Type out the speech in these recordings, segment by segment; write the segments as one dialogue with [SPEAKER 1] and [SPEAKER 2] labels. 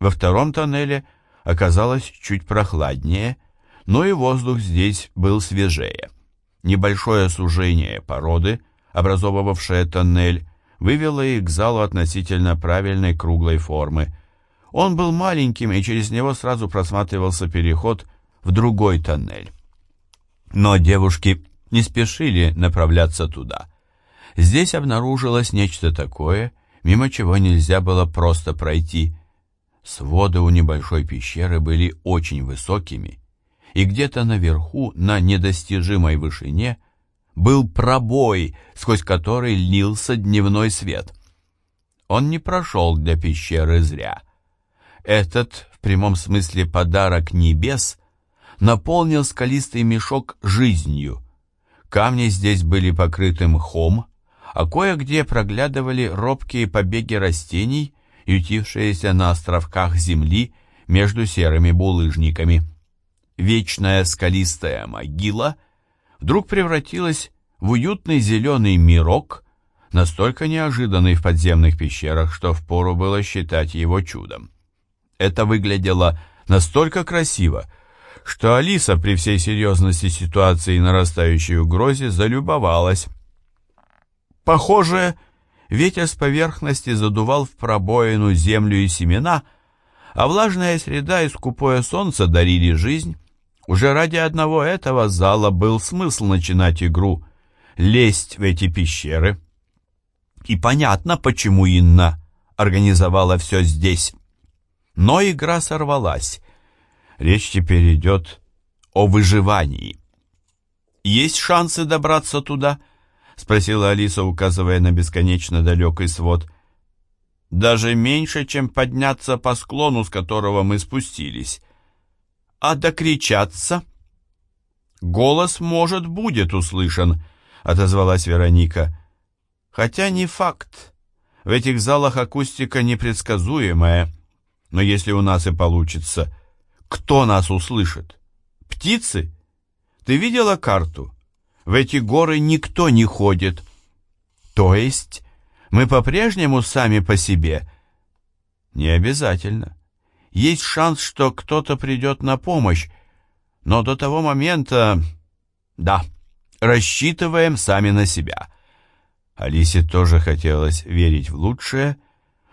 [SPEAKER 1] Во втором тоннеле оказалось чуть прохладнее, но и воздух здесь был свежее. Небольшое сужение породы, образовывавшее тоннель, вывело их к залу относительно правильной круглой формы. Он был маленьким, и через него сразу просматривался переход в другой тоннель. Но девушки не спешили направляться туда. Здесь обнаружилось нечто такое, мимо чего нельзя было просто пройти. Своды у небольшой пещеры были очень высокими, и где-то наверху, на недостижимой вышине, был пробой, сквозь который лился дневной свет. Он не прошел для пещеры зря. Этот, в прямом смысле, подарок небес наполнил скалистый мешок жизнью. Камни здесь были покрыты мхом, а кое-где проглядывали робкие побеги растений, ютившиеся на островках земли между серыми булыжниками. Вечная скалистая могила вдруг превратилась в уютный зеленый мирок, настолько неожиданный в подземных пещерах, что впору было считать его чудом. Это выглядело настолько красиво, что Алиса при всей серьезности ситуации и нарастающей угрозе залюбовалась. Похоже, ветер с поверхности задувал в пробоину землю и семена, а влажная среда и скупое солнце дарили жизнь. Уже ради одного этого зала был смысл начинать игру, лезть в эти пещеры. И понятно, почему Инна организовала все здесь. Но игра сорвалась. Речь теперь идет о выживании. Есть шансы добраться туда —— спросила Алиса, указывая на бесконечно далекий свод. «Даже меньше, чем подняться по склону, с которого мы спустились. А докричаться?» «Голос, может, будет услышан», — отозвалась Вероника. «Хотя не факт. В этих залах акустика непредсказуемая. Но если у нас и получится, кто нас услышит? Птицы? Ты видела карту?» В эти горы никто не ходит. То есть мы по-прежнему сами по себе? Не обязательно. Есть шанс, что кто-то придет на помощь, но до того момента... Да, рассчитываем сами на себя. Алисе тоже хотелось верить в лучшее,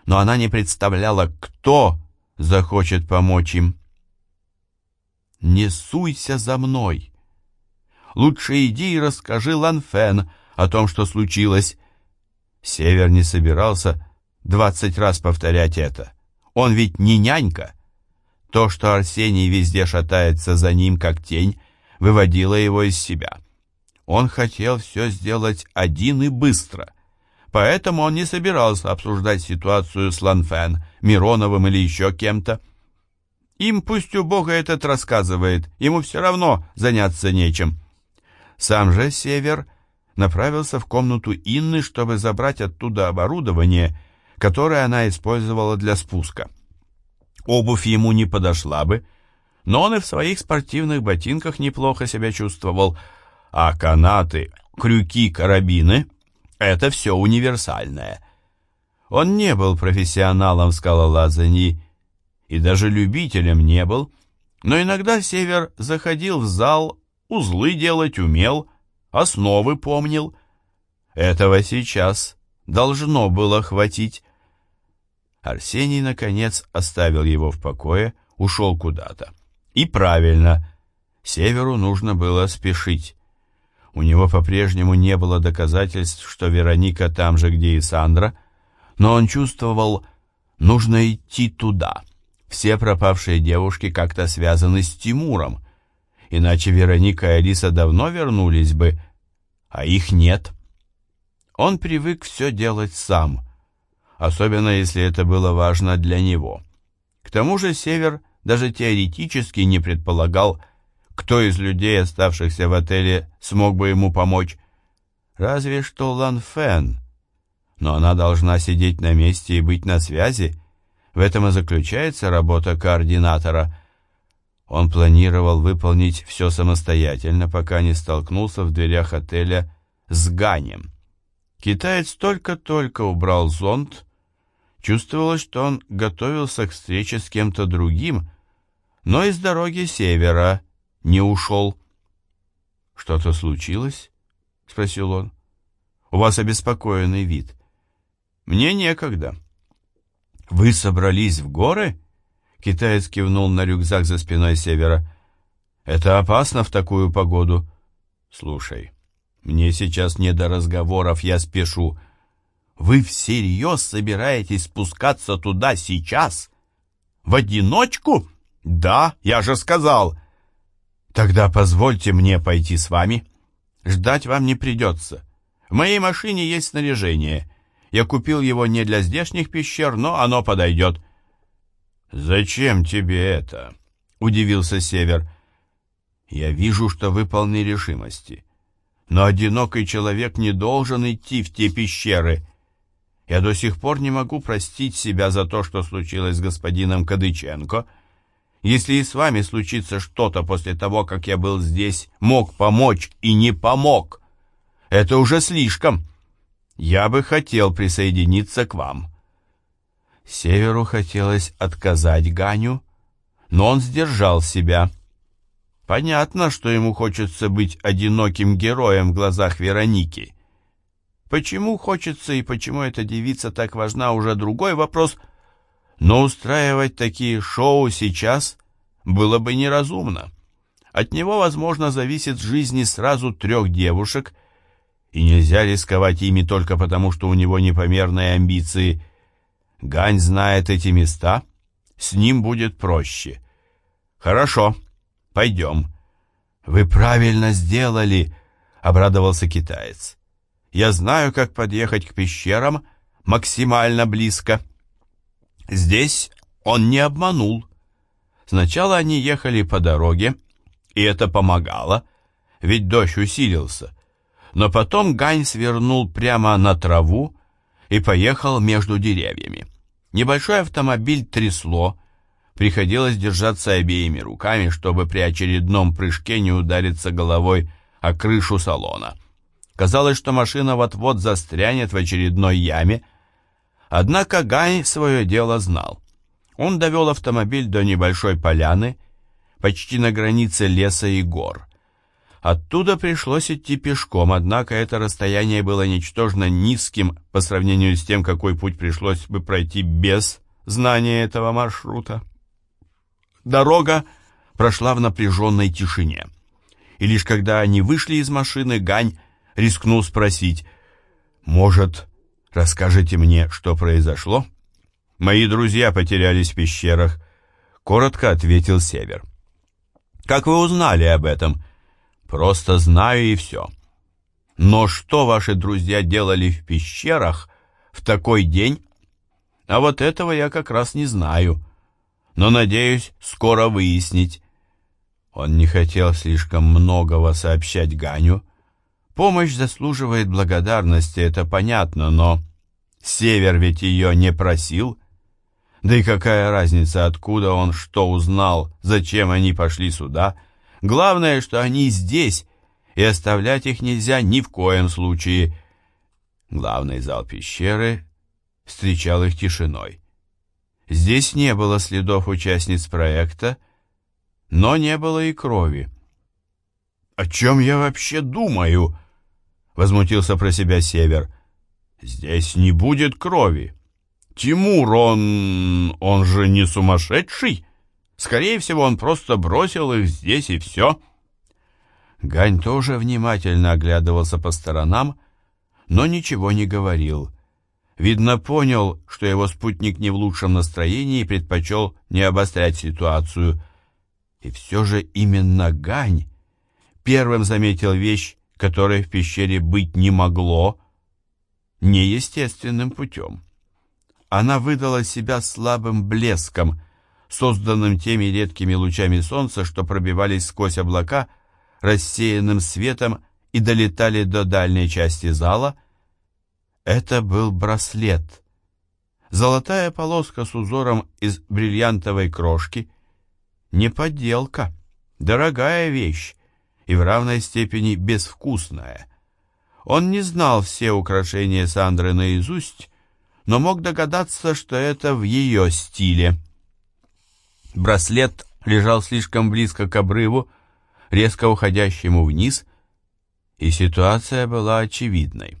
[SPEAKER 1] но она не представляла, кто захочет помочь им. «Не суйся за мной!» Лучше иди и расскажи Ланфен о том, что случилось. Север не собирался двадцать раз повторять это. Он ведь не нянька. То, что Арсений везде шатается за ним, как тень, выводило его из себя. Он хотел все сделать один и быстро. Поэтому он не собирался обсуждать ситуацию с Ланфен, Мироновым или еще кем-то. Им пусть у Бога этот рассказывает, ему все равно заняться нечем. Сам же Север направился в комнату Инны, чтобы забрать оттуда оборудование, которое она использовала для спуска. Обувь ему не подошла бы, но он и в своих спортивных ботинках неплохо себя чувствовал, а канаты, крюки, карабины — это все универсальное. Он не был профессионалом в скалолазании и даже любителем не был, но иногда Север заходил в зал узлы делать умел, основы помнил. Этого сейчас должно было хватить. Арсений, наконец, оставил его в покое, ушел куда-то. И правильно, Северу нужно было спешить. У него по-прежнему не было доказательств, что Вероника там же, где и Сандра, но он чувствовал, нужно идти туда. Все пропавшие девушки как-то связаны с Тимуром, иначе Вероника и Алиса давно вернулись бы, а их нет. Он привык все делать сам, особенно если это было важно для него. К тому же Север даже теоретически не предполагал, кто из людей, оставшихся в отеле, смог бы ему помочь. Разве что Лан Фен. Но она должна сидеть на месте и быть на связи. В этом и заключается работа координатора – он планировал выполнить все самостоятельно, пока не столкнулся в дверях отеля с Ганем. Китаец только-только убрал зонт, Чувствовалось, что он готовился к встрече с кем-то другим, но из дороги севера не ушел. «Что-то случилось?» — спросил он. «У вас обеспокоенный вид». «Мне некогда». «Вы собрались в горы?» Китаец кивнул на рюкзак за спиной севера. «Это опасно в такую погоду». «Слушай, мне сейчас не до разговоров, я спешу. Вы всерьез собираетесь спускаться туда сейчас? В одиночку? Да, я же сказал. Тогда позвольте мне пойти с вами. Ждать вам не придется. В моей машине есть снаряжение. Я купил его не для здешних пещер, но оно подойдет. «Зачем тебе это?» — удивился Север. «Я вижу, что вы полны решимости. Но одинокий человек не должен идти в те пещеры. Я до сих пор не могу простить себя за то, что случилось с господином Кадыченко. Если и с вами случится что-то после того, как я был здесь, мог помочь и не помог, это уже слишком. Я бы хотел присоединиться к вам». Северу хотелось отказать Ганю, но он сдержал себя. Понятно, что ему хочется быть одиноким героем в глазах Вероники. Почему хочется и почему эта девица так важна, уже другой вопрос. Но устраивать такие шоу сейчас было бы неразумно. От него, возможно, зависит жизни сразу трех девушек, и нельзя рисковать ими только потому, что у него непомерные амбиции. Гань знает эти места, с ним будет проще. Хорошо, пойдем. Вы правильно сделали, обрадовался китаец. Я знаю, как подъехать к пещерам максимально близко. Здесь он не обманул. Сначала они ехали по дороге, и это помогало, ведь дождь усилился. Но потом Гань свернул прямо на траву и поехал между деревьями. Небольшой автомобиль трясло, приходилось держаться обеими руками, чтобы при очередном прыжке не удариться головой о крышу салона. Казалось, что машина вот-вот застрянет в очередной яме. Однако Гай свое дело знал. Он довел автомобиль до небольшой поляны, почти на границе леса и гор. Оттуда пришлось идти пешком, однако это расстояние было ничтожно низким по сравнению с тем, какой путь пришлось бы пройти без знания этого маршрута. Дорога прошла в напряженной тишине. И лишь когда они вышли из машины, Гань рискнул спросить, «Может, расскажете мне, что произошло?» «Мои друзья потерялись в пещерах», — коротко ответил Север. «Как вы узнали об этом?» «Просто знаю и все». «Но что ваши друзья делали в пещерах в такой день?» «А вот этого я как раз не знаю, но надеюсь скоро выяснить». Он не хотел слишком многого сообщать Ганю, Помощь заслуживает благодарности, это понятно, но Север ведь ее не просил. Да и какая разница, откуда он что узнал, зачем они пошли сюда. Главное, что они здесь, и оставлять их нельзя ни в коем случае. Главный зал пещеры встречал их тишиной. Здесь не было следов участниц проекта, но не было и крови. «О чем я вообще думаю?» возмутился про себя Север. Здесь не будет крови. Тимур, он... он же не сумасшедший. Скорее всего, он просто бросил их здесь и все. Гань тоже внимательно оглядывался по сторонам, но ничего не говорил. Видно, понял, что его спутник не в лучшем настроении и предпочел не обострять ситуацию. И все же именно Гань первым заметил вещь, которой в пещере быть не могло, неестественным путем. Она выдала себя слабым блеском, созданным теми редкими лучами солнца, что пробивались сквозь облака, рассеянным светом и долетали до дальней части зала. Это был браслет. Золотая полоска с узором из бриллиантовой крошки. Не подделка, дорогая вещь, и в равной степени безвкусная. Он не знал все украшения Сандры наизусть, но мог догадаться, что это в ее стиле. Браслет лежал слишком близко к обрыву, резко уходящему вниз, и ситуация была очевидной.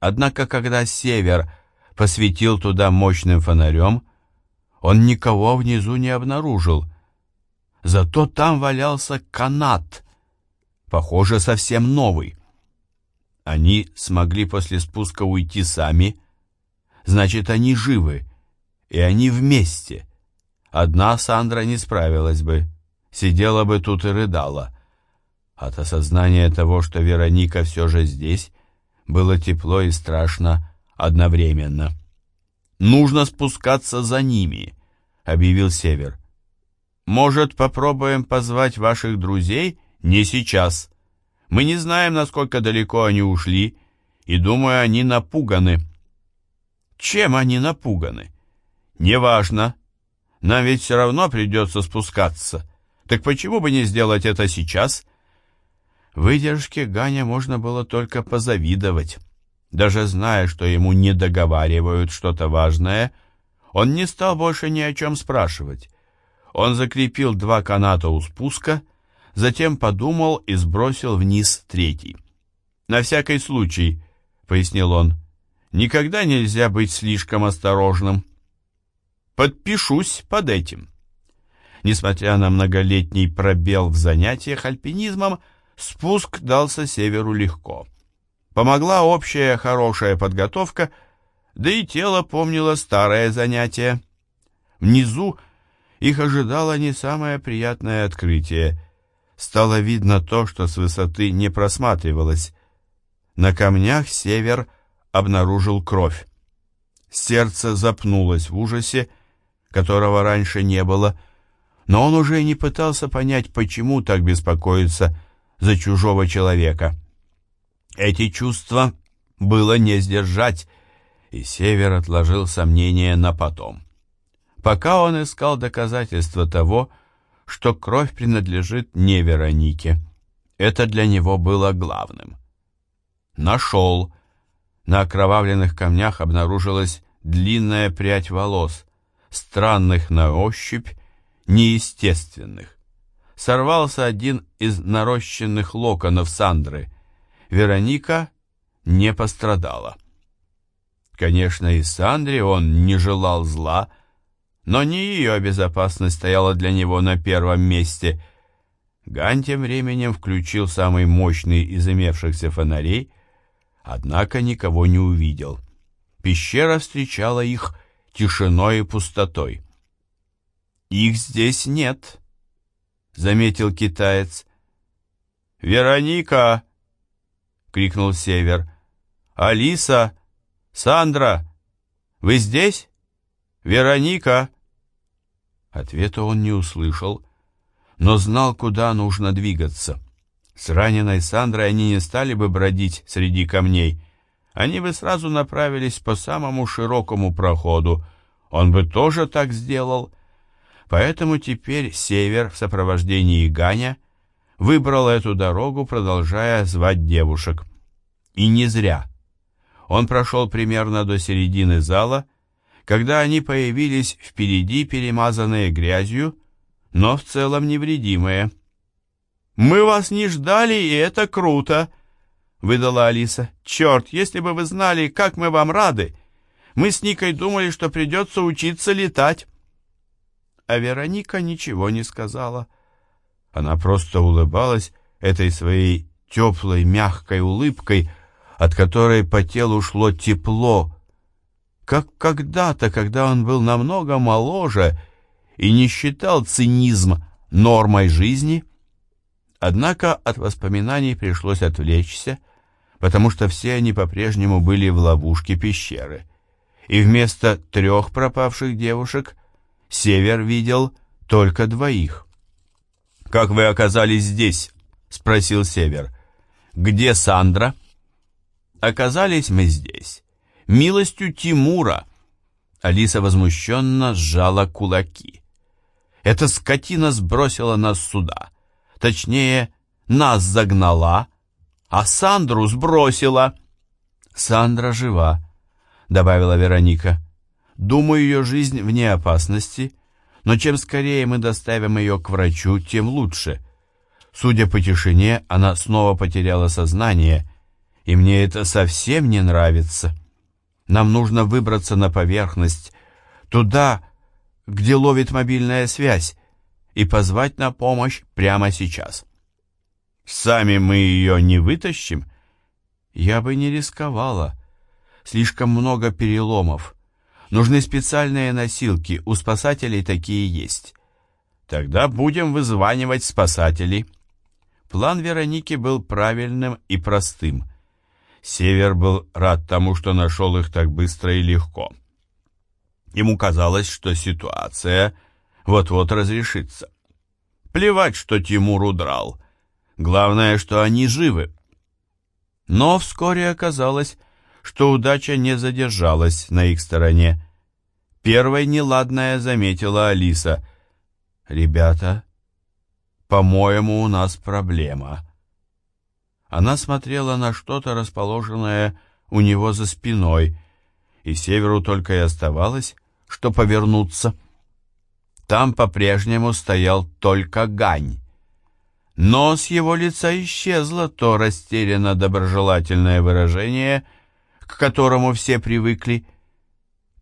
[SPEAKER 1] Однако, когда север посветил туда мощным фонарем, он никого внизу не обнаружил. Зато там валялся канат, похоже, совсем новый. Они смогли после спуска уйти сами, значит, они живы, и они вместе. Одна Сандра не справилась бы, сидела бы тут и рыдала. От осознания того, что Вероника все же здесь, было тепло и страшно одновременно. «Нужно спускаться за ними», — объявил Север. «Может, попробуем позвать ваших друзей? Не сейчас. Мы не знаем, насколько далеко они ушли, и, думаю, они напуганы». «Чем они напуганы?» «Неважно. Нам ведь все равно придется спускаться. Так почему бы не сделать это сейчас?» Выдержке Ганя можно было только позавидовать. Даже зная, что ему не договаривают что-то важное, он не стал больше ни о чем спрашивать. Он закрепил два каната у спуска, затем подумал и сбросил вниз третий. «На всякий случай», — пояснил он, — «никогда нельзя быть слишком осторожным». «Подпишусь под этим». Несмотря на многолетний пробел в занятиях альпинизмом, Спуск дался северу легко. Помогла общая хорошая подготовка, да и тело помнило старое занятие. Внизу их ожидало не самое приятное открытие. Стало видно то, что с высоты не просматривалось. На камнях север обнаружил кровь. Сердце запнулось в ужасе, которого раньше не было, но он уже не пытался понять, почему так беспокоится за чужого человека. Эти чувства было не сдержать, и Север отложил сомнения на потом. Пока он искал доказательства того, что кровь принадлежит не Веронике. Это для него было главным. Нашел. На окровавленных камнях обнаружилась длинная прядь волос, странных на ощупь, неестественных сорвался один из нарощенных локонов Сандры. Вероника не пострадала. Конечно, и Сандре он не желал зла, но не ее безопасность стояла для него на первом месте. Гань тем временем включил самый мощный из имевшихся фонарей, однако никого не увидел. Пещера встречала их тишиной и пустотой. «Их здесь нет», — заметил китаец. «Вероника!» — крикнул Север. «Алиса! Сандра! Вы здесь? Вероника!» Ответа он не услышал, но знал, куда нужно двигаться. С раненой Сандрой они не стали бы бродить среди камней. Они бы сразу направились по самому широкому проходу. Он бы тоже так сделал — Поэтому теперь Север в сопровождении Ганя выбрал эту дорогу, продолжая звать девушек. И не зря. Он прошел примерно до середины зала, когда они появились впереди, перемазанные грязью, но в целом невредимые. «Мы вас не ждали, и это круто!» — выдала Алиса. «Черт, если бы вы знали, как мы вам рады! Мы с Никой думали, что придется учиться летать!» а Вероника ничего не сказала. Она просто улыбалась этой своей теплой, мягкой улыбкой, от которой по телу шло тепло, как когда-то, когда он был намного моложе и не считал цинизм нормой жизни. Однако от воспоминаний пришлось отвлечься, потому что все они по-прежнему были в ловушке пещеры, и вместо трех пропавших девушек Север видел только двоих. «Как вы оказались здесь?» — спросил Север. «Где Сандра?» «Оказались мы здесь. Милостью Тимура». Алиса возмущенно сжала кулаки. «Эта скотина сбросила нас сюда. Точнее, нас загнала, а Сандру сбросила». «Сандра жива. — добавила Вероника. «Думаю, ее жизнь вне опасности, но чем скорее мы доставим ее к врачу, тем лучше. Судя по тишине, она снова потеряла сознание, и мне это совсем не нравится. Нам нужно выбраться на поверхность, туда, где ловит мобильная связь, и позвать на помощь прямо сейчас. Сами мы ее не вытащим? Я бы не рисковала. Слишком много переломов. Нужны специальные носилки, у спасателей такие есть. Тогда будем вызванивать спасателей. План Вероники был правильным и простым. Север был рад тому, что нашел их так быстро и легко. Ему казалось, что ситуация вот-вот разрешится. Плевать, что Тимур удрал. Главное, что они живы. Но вскоре оказалось, что удача не задержалась на их стороне. Первой неладное заметила Алиса. «Ребята, по-моему, у нас проблема». Она смотрела на что-то, расположенное у него за спиной, и Северу только и оставалось, что повернуться. Там по-прежнему стоял только Гань. Но с его лица исчезло то растерянно-доброжелательное выражение, к которому все привыкли.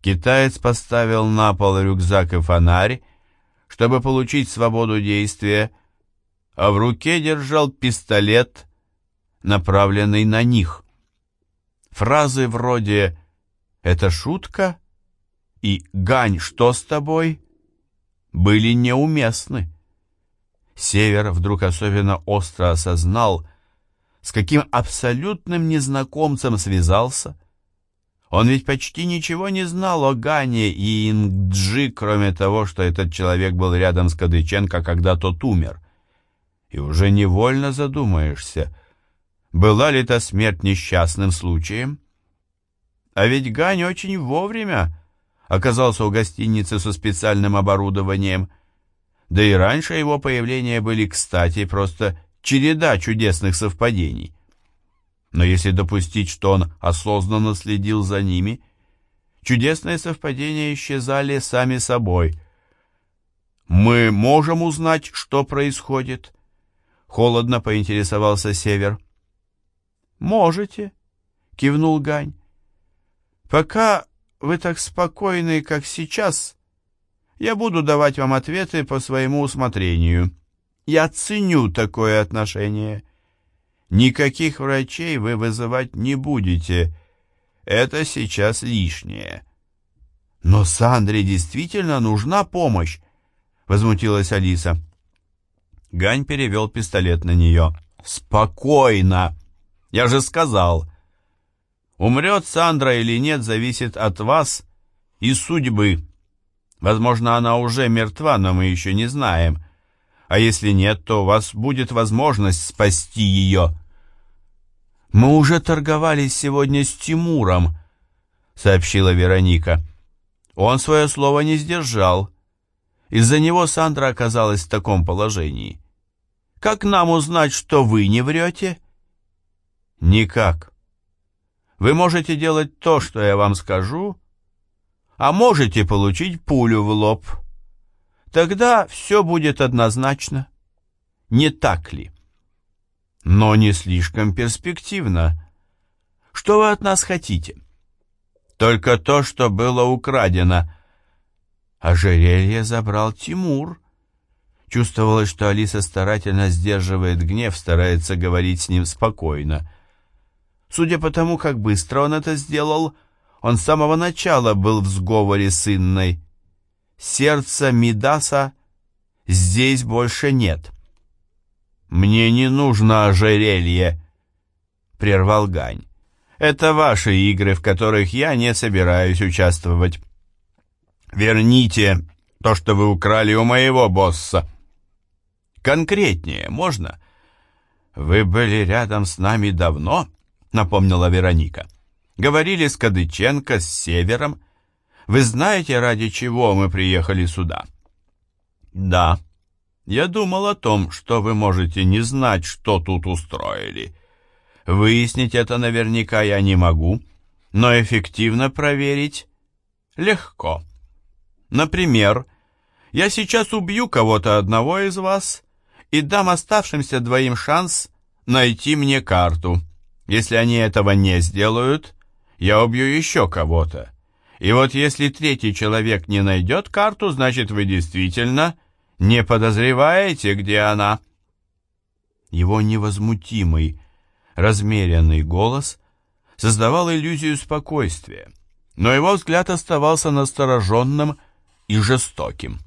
[SPEAKER 1] Китаец поставил на пол рюкзак и фонарь, чтобы получить свободу действия, а в руке держал пистолет, направленный на них. Фразы вроде «Это шутка?» и «Гань, что с тобой?» были неуместны. Север вдруг особенно остро осознал, с каким абсолютным незнакомцем связался. Он ведь почти ничего не знал о Гане и Ингджи, кроме того, что этот человек был рядом с Кадыченко, когда тот умер. И уже невольно задумаешься, была ли та смерть несчастным случаем? А ведь Гань очень вовремя оказался у гостиницы со специальным оборудованием. Да и раньше его появления были кстати, просто череда чудесных совпадений. Но если допустить, что он осознанно следил за ними, чудесные совпадения исчезали сами собой. «Мы можем узнать, что происходит?» Холодно поинтересовался Север. «Можете», — кивнул Гань. «Пока вы так спокойны, как сейчас, я буду давать вам ответы по своему усмотрению. Я ценю такое отношение. Никаких врачей вы вызывать не будете. Это сейчас лишнее. Но Сандре действительно нужна помощь, возмутилась Алиса. Гань перевел пистолет на нее. «Спокойно! Я же сказал, Умрет Сандра или нет, зависит от вас и судьбы. Возможно, она уже мертва, но мы еще не знаем. А если нет, то у вас будет возможность спасти ее. Мы уже торговались сегодня с Тимуром, сообщила Вероника. Он свое слово не сдержал. Из-за него Сандра оказалась в таком положении. Как нам узнать, что вы не врете? Никак. Вы можете делать то, что я вам скажу, а можете получить пулю в лоб. Тогда все будет однозначно. Не так ли? Но не слишком перспективно. Что вы от нас хотите? Только то, что было украдено. Ожерелье забрал Тимур. Чувствовалось, что Алиса старательно сдерживает гнев, старается говорить с ним спокойно. Судя по тому, как быстро он это сделал, он с самого начала был в сговоре с Инной. Сердца Мидаса здесь больше нет. «Мне не нужно ожерелье», — прервал Гань. «Это ваши игры, в которых я не собираюсь участвовать. Верните то, что вы украли у моего босса. Конкретнее можно? Вы были рядом с нами давно?» напомнила Вероника. Говорили с Кадыченко, с Севером. Вы знаете, ради чего мы приехали сюда? Да. Я думал о том, что вы можете не знать, что тут устроили. Выяснить это наверняка я не могу, но эффективно проверить легко. Например, я сейчас убью кого-то одного из вас и дам оставшимся двоим шанс найти мне карту. Если они этого не сделают, я убью еще кого-то. И вот если третий человек не найдет карту, значит вы действительно не подозреваете, где она. Его невозмутимый, размеренный голос создавал иллюзию спокойствия, но его взгляд оставался настороженным и жестоким.